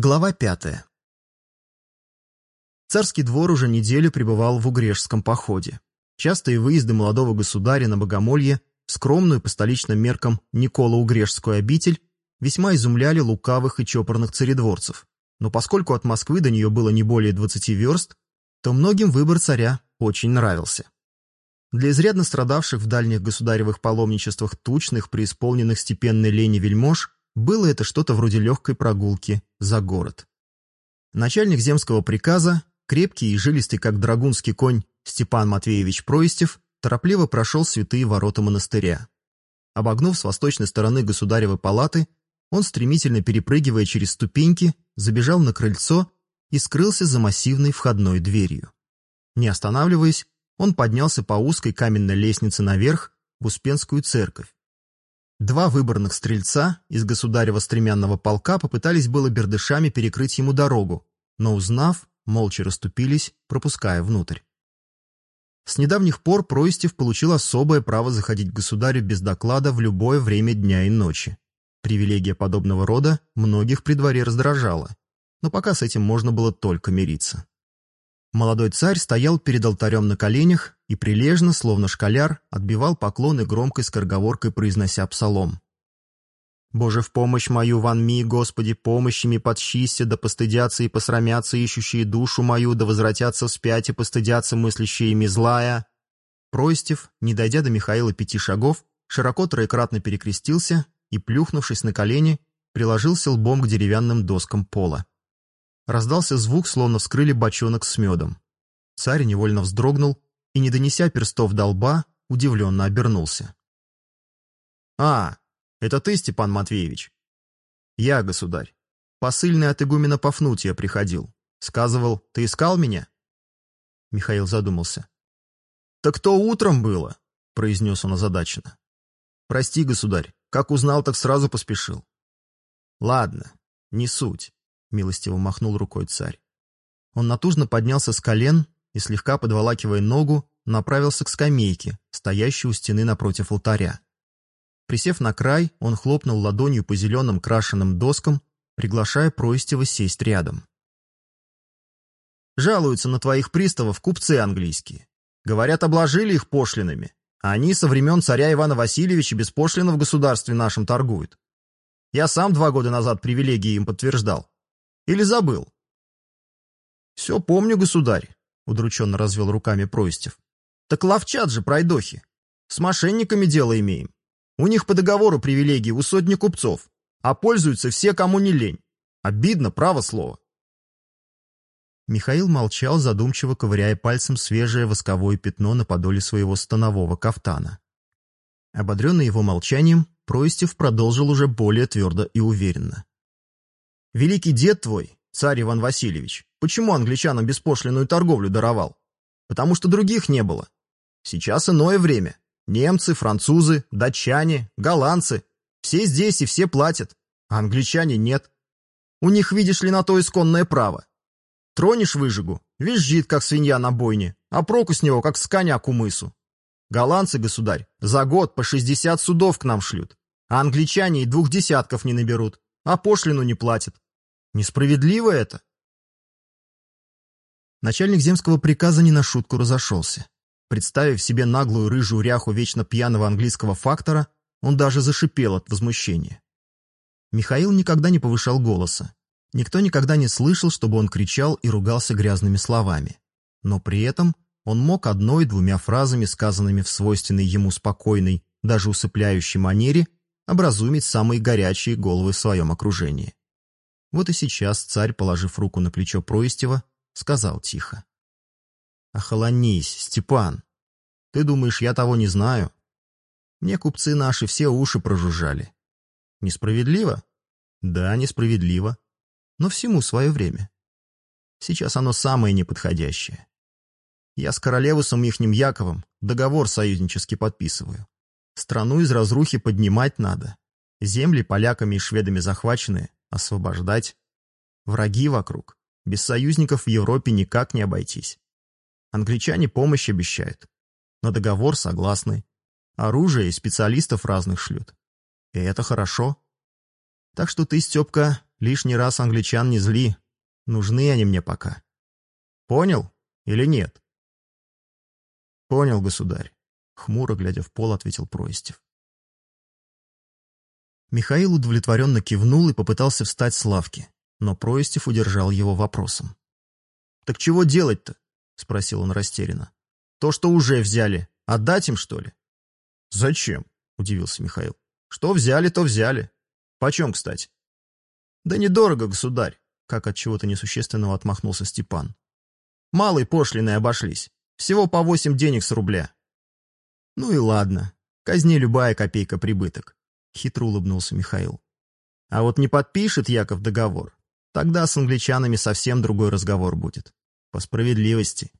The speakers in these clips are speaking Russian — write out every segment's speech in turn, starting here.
Глава пятая. Царский двор уже неделю пребывал в Угрешском походе. Частые выезды молодого государя на богомолье в скромную по столичным меркам Никола-Угрешскую обитель весьма изумляли лукавых и чопорных царедворцев. Но поскольку от Москвы до нее было не более 20 верст, то многим выбор царя очень нравился. Для изрядно страдавших в дальних государевых паломничествах тучных, преисполненных степенной лени вельмож, было это что-то вроде легкой прогулки за город. Начальник земского приказа, крепкий и жилистый, как драгунский конь, Степан Матвеевич Проистев, торопливо прошел святые ворота монастыря. Обогнув с восточной стороны государевой палаты, он, стремительно перепрыгивая через ступеньки, забежал на крыльцо и скрылся за массивной входной дверью. Не останавливаясь, он поднялся по узкой каменной лестнице наверх в Успенскую церковь. Два выборных стрельца из государева стремянного полка попытались было бердышами перекрыть ему дорогу, но, узнав, молча расступились, пропуская внутрь. С недавних пор Проистев получил особое право заходить к государю без доклада в любое время дня и ночи. Привилегия подобного рода многих при дворе раздражала, но пока с этим можно было только мириться. Молодой царь стоял перед алтарем на коленях и прилежно, словно школяр, отбивал поклоны громкой скороговоркой, произнося псалом. «Боже, в помощь мою ванми, Господи, помощами подщися, да постыдятся и посрамятся ищущие душу мою, да возвратятся вспять и постыдятся мыслящие злая». Простев, не дойдя до Михаила пяти шагов, широко троекратно перекрестился и, плюхнувшись на колени, приложился лбом к деревянным доскам пола. Раздался звук, словно вскрыли бочонок с медом. Царь невольно вздрогнул и, не донеся перстов до лба, удивленно обернулся. «А, это ты, Степан Матвеевич?» «Я, государь. Посыльный от игумена Пафнутия приходил. Сказывал, ты искал меня?» Михаил задумался. «Так то утром было», — произнес он озадаченно. «Прости, государь, как узнал, так сразу поспешил». «Ладно, не суть. — милостиво махнул рукой царь. Он натужно поднялся с колен и, слегка подволакивая ногу, направился к скамейке, стоящей у стены напротив алтаря. Присев на край, он хлопнул ладонью по зеленым крашенным доскам, приглашая Проистева сесть рядом. «Жалуются на твоих приставов купцы английские. Говорят, обложили их пошлинами, а они со времен царя Ивана Васильевича без пошлина в государстве нашем торгуют. Я сам два года назад привилегии им подтверждал. Или забыл?» «Все помню, государь», — удрученно развел руками Проистев. «Так ловчат же, пройдохи. С мошенниками дело имеем. У них по договору привилегии у сотни купцов, а пользуются все, кому не лень. Обидно, право слово». Михаил молчал, задумчиво ковыряя пальцем свежее восковое пятно на подоле своего станового кафтана. Ободренный его молчанием, Проистев продолжил уже более твердо и уверенно. Великий дед твой, царь Иван Васильевич, почему англичанам беспошлинную торговлю даровал? Потому что других не было. Сейчас иное время. Немцы, французы, датчане, голландцы. Все здесь и все платят. А англичане нет. У них, видишь ли, на то исконное право. Тронешь выжигу, визжит, как свинья на бойне, а проку с него, как с коня к умысу. Голландцы, государь, за год по шестьдесят судов к нам шлют, а англичане и двух десятков не наберут а пошлину не платит. Несправедливо это. Начальник земского приказа не на шутку разошелся. Представив себе наглую рыжую ряху вечно пьяного английского фактора, он даже зашипел от возмущения. Михаил никогда не повышал голоса. Никто никогда не слышал, чтобы он кричал и ругался грязными словами. Но при этом он мог одной-двумя фразами, сказанными в свойственной ему спокойной, даже усыпляющей манере, образумить самые горячие головы в своем окружении. Вот и сейчас царь, положив руку на плечо Проистева, сказал тихо. «Охолонись, Степан. Ты думаешь, я того не знаю? Мне купцы наши все уши прожужжали. Несправедливо? Да, несправедливо. Но всему свое время. Сейчас оно самое неподходящее. Я с королевусом ихним Яковом договор союзнический подписываю. Страну из разрухи поднимать надо. Земли поляками и шведами захвачены, освобождать. Враги вокруг. Без союзников в Европе никак не обойтись. Англичане помощь обещают. На договор согласны. Оружие и специалистов разных шлют. И это хорошо. Так что ты, Степка, лишний раз англичан не зли. Нужны они мне пока. Понял или нет? Понял, государь. Хмуро, глядя в пол, ответил Проистев. Михаил удовлетворенно кивнул и попытался встать с лавки, но Проистев удержал его вопросом. «Так чего делать-то?» — спросил он растерянно. «То, что уже взяли, отдать им, что ли?» «Зачем?» — удивился Михаил. «Что взяли, то взяли. Почем, кстати?» «Да недорого, государь», — как от чего-то несущественного отмахнулся Степан. «Малой пошлиной обошлись. Всего по восемь денег с рубля». «Ну и ладно. Казни любая копейка прибыток. — хитро улыбнулся Михаил. «А вот не подпишет Яков договор, тогда с англичанами совсем другой разговор будет. По справедливости».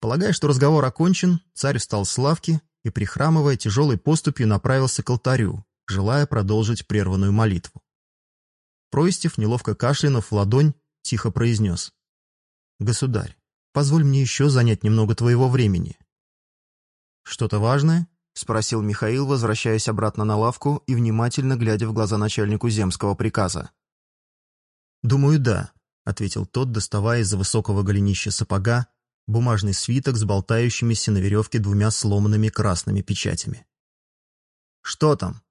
Полагая, что разговор окончен, царь встал с лавки и, прихрамывая тяжелой поступью, направился к алтарю, желая продолжить прерванную молитву. Проистев, неловко кашлянув в ладонь, тихо произнес. «Государь, позволь мне еще занять немного твоего времени». «Что-то важное?» — спросил Михаил, возвращаясь обратно на лавку и внимательно глядя в глаза начальнику земского приказа. «Думаю, да», — ответил тот, доставая из-за высокого голенища сапога бумажный свиток с болтающимися на веревке двумя сломанными красными печатями. «Что там?»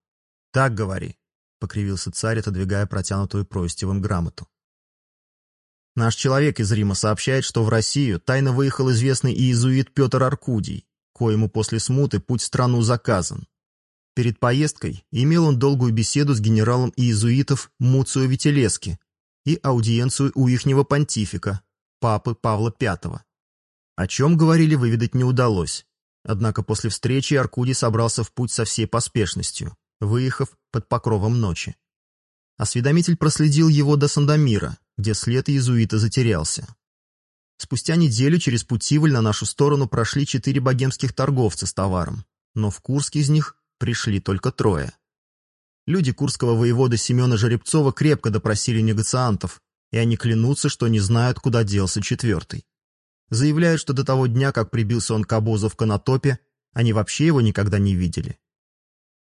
«Так говори», — покривился царь, отодвигая протянутую Простевым грамоту. «Наш человек из Рима сообщает, что в Россию тайно выехал известный иезуит Петр Аркудий, коему после смуты путь страну заказан. Перед поездкой имел он долгую беседу с генералом иезуитов Муцио Вителески и аудиенцию у ихнего понтифика, папы Павла V. О чем говорили, выведать не удалось. Однако после встречи Аркудий собрался в путь со всей поспешностью, выехав под покровом ночи. Осведомитель проследил его до Сандомира, где след иезуита затерялся. Спустя неделю через Путивль на нашу сторону прошли четыре богемских торговца с товаром, но в Курск из них пришли только трое. Люди курского воевода Семена Жеребцова крепко допросили негациантов, и они клянутся, что не знают, куда делся четвертый. Заявляют, что до того дня, как прибился он к обозу в Конотопе, они вообще его никогда не видели.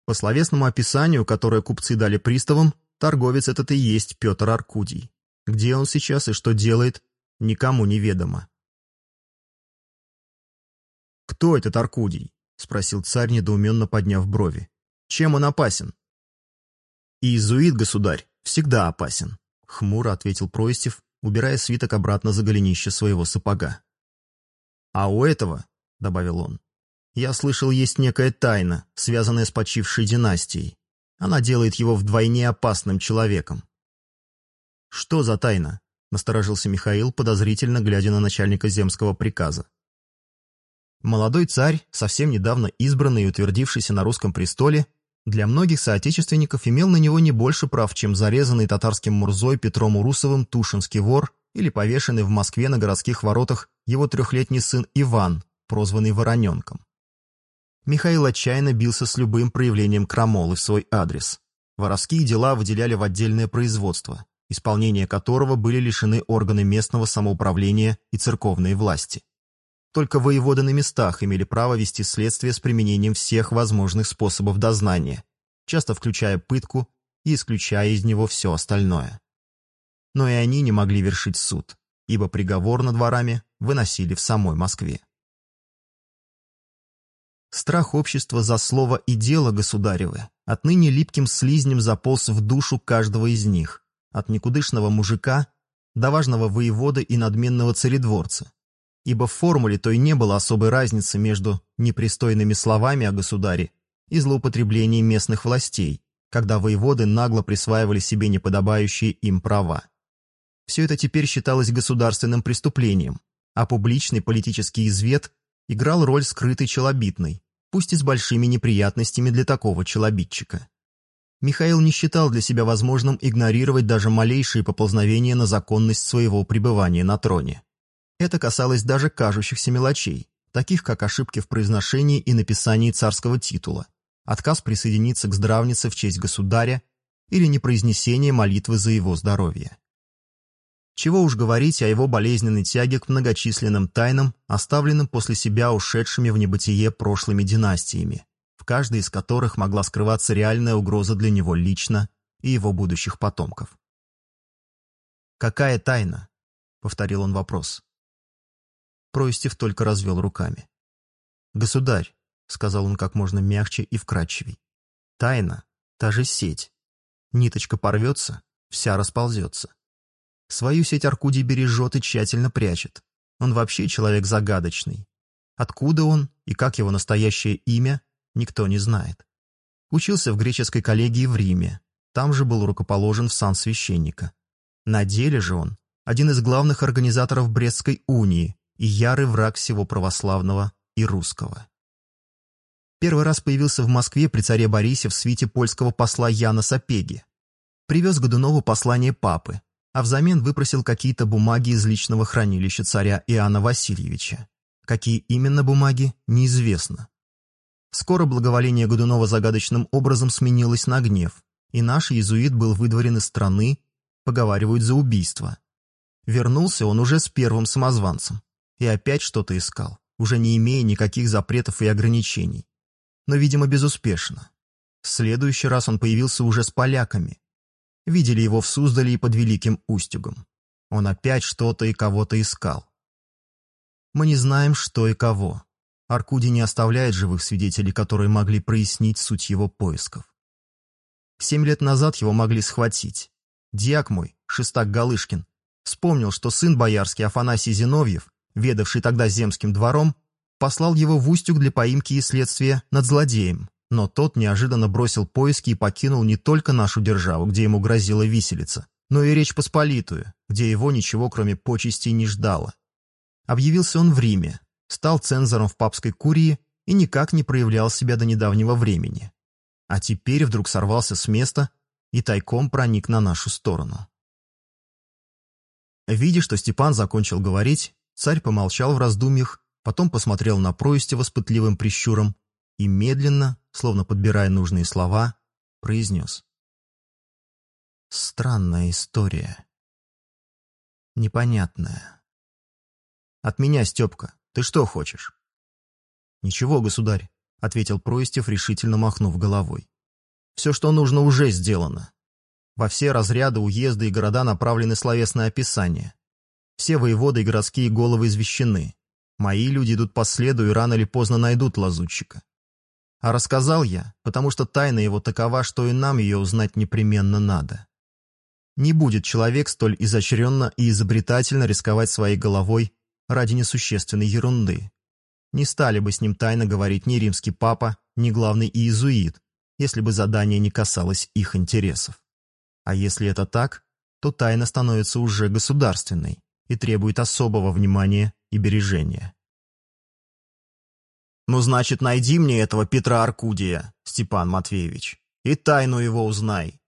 По словесному описанию, которое купцы дали приставам, торговец этот и есть Петр Аркудий. Где он сейчас и что делает, никому не ведомо. «Кто этот Аркудий?» — спросил царь, недоуменно подняв брови. «Чем он опасен?» «Иезуит, государь, всегда опасен», — хмуро ответил Проистев, убирая свиток обратно за голенище своего сапога. «А у этого», — добавил он, — «я слышал, есть некая тайна, связанная с почившей династией. Она делает его вдвойне опасным человеком». «Что за тайна?» — насторожился Михаил, подозрительно глядя на начальника земского приказа. Молодой царь, совсем недавно избранный и утвердившийся на русском престоле, для многих соотечественников имел на него не больше прав, чем зарезанный татарским Мурзой Петром Урусовым Тушинский вор или повешенный в Москве на городских воротах его трехлетний сын Иван, прозванный Вороненком. Михаил отчаянно бился с любым проявлением крамолы в свой адрес. Воровские дела выделяли в отдельное производство, исполнения которого были лишены органы местного самоуправления и церковные власти. Только воеводы на местах имели право вести следствие с применением всех возможных способов дознания, часто включая пытку и исключая из него все остальное. Но и они не могли вершить суд, ибо приговор над дворами выносили в самой Москве. Страх общества за слово и дело государевы отныне липким слизнем заполз в душу каждого из них, от никудышного мужика до важного воевода и надменного царедворца, ибо в формуле той не было особой разницы между непристойными словами о государе и злоупотреблением местных властей, когда воеводы нагло присваивали себе неподобающие им права. Все это теперь считалось государственным преступлением, а публичный политический извет играл роль скрытой челобитной, пусть и с большими неприятностями для такого челобитчика. Михаил не считал для себя возможным игнорировать даже малейшие поползновения на законность своего пребывания на троне. Это касалось даже кажущихся мелочей, таких как ошибки в произношении и написании царского титула, отказ присоединиться к здравнице в честь государя или непроизнесение молитвы за его здоровье. Чего уж говорить о его болезненной тяге к многочисленным тайнам, оставленным после себя ушедшими в небытие прошлыми династиями, в каждой из которых могла скрываться реальная угроза для него лично и его будущих потомков. «Какая тайна?» — повторил он вопрос. Проистев только развел руками. «Государь», — сказал он как можно мягче и вкрадчивей, — «тайна, та же сеть. Ниточка порвется, вся расползется. Свою сеть Аркудий бережет и тщательно прячет. Он вообще человек загадочный. Откуда он и как его настоящее имя, никто не знает. Учился в греческой коллегии в Риме, там же был рукоположен в сан священника. На деле же он один из главных организаторов Брестской унии и ярый враг всего православного и русского. Первый раз появился в Москве при царе Борисе в свите польского посла Яна Сапеги. Привез Годунову послание папы, а взамен выпросил какие-то бумаги из личного хранилища царя Иоанна Васильевича. Какие именно бумаги, неизвестно. Скоро благоволение Годунова загадочным образом сменилось на гнев, и наш иезуит был выдворен из страны, поговаривают за убийство. Вернулся он уже с первым самозванцем и опять что-то искал, уже не имея никаких запретов и ограничений. Но, видимо, безуспешно. В следующий раз он появился уже с поляками, видели его в Суздале и под Великим Устюгом. Он опять что-то и кого-то искал. Мы не знаем, что и кого. Аркудий не оставляет живых свидетелей, которые могли прояснить суть его поисков. Семь лет назад его могли схватить. Диак мой, Шестак Галышкин, вспомнил, что сын боярский Афанасий Зиновьев, ведавший тогда земским двором, послал его в Устюг для поимки и следствия над злодеем. Но тот неожиданно бросил поиски и покинул не только нашу державу, где ему грозила виселица, но и Речь Посполитую, где его ничего кроме почестей не ждало. Объявился он в Риме, стал цензором в папской курии и никак не проявлял себя до недавнего времени. А теперь вдруг сорвался с места и тайком проник на нашу сторону. Видя, что Степан закончил говорить, царь помолчал в раздумьях, потом посмотрел на Проистева с пытливым прищуром и медленно, словно подбирая нужные слова, произнес. Странная история. Непонятная. От меня, Степка, ты что хочешь? Ничего, государь, ответил Проистев, решительно махнув головой. Все, что нужно, уже сделано. Во все разряды, уезды и города направлены словесное описание. Все воеводы и городские головы извещены. Мои люди идут по следу и рано или поздно найдут лазутчика. А рассказал я, потому что тайна его такова, что и нам ее узнать непременно надо. Не будет человек столь изощренно и изобретательно рисковать своей головой ради несущественной ерунды. Не стали бы с ним тайно говорить ни римский папа, ни главный иезуит, если бы задание не касалось их интересов. А если это так, то тайна становится уже государственной и требует особого внимания и бережения. «Ну, значит, найди мне этого Петра Аркудия, Степан Матвеевич, и тайну его узнай»,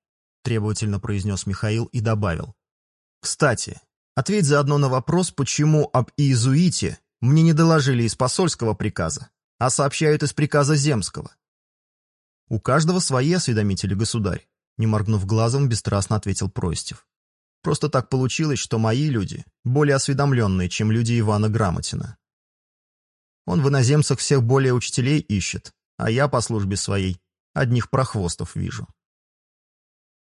требовательно произнес Михаил и добавил. «Кстати, ответь заодно на вопрос, почему об иезуите мне не доложили из посольского приказа, а сообщают из приказа земского». «У каждого свои осведомители, государь», не моргнув глазом, бесстрастно ответил Простев. «Просто так получилось, что мои люди более осведомленные, чем люди Ивана Грамотина. Он в иноземцах всех более учителей ищет, а я по службе своей одних прохвостов вижу.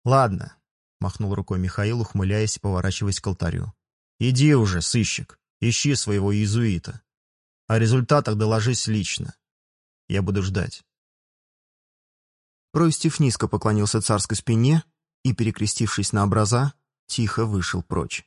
«Ладно», — махнул рукой Михаил, ухмыляясь и поворачиваясь к алтарю. «Иди уже, сыщик, ищи своего иезуита. О результатах доложись лично. Я буду ждать». Проистив низко поклонился царской спине и, перекрестившись на образа, тихо вышел прочь.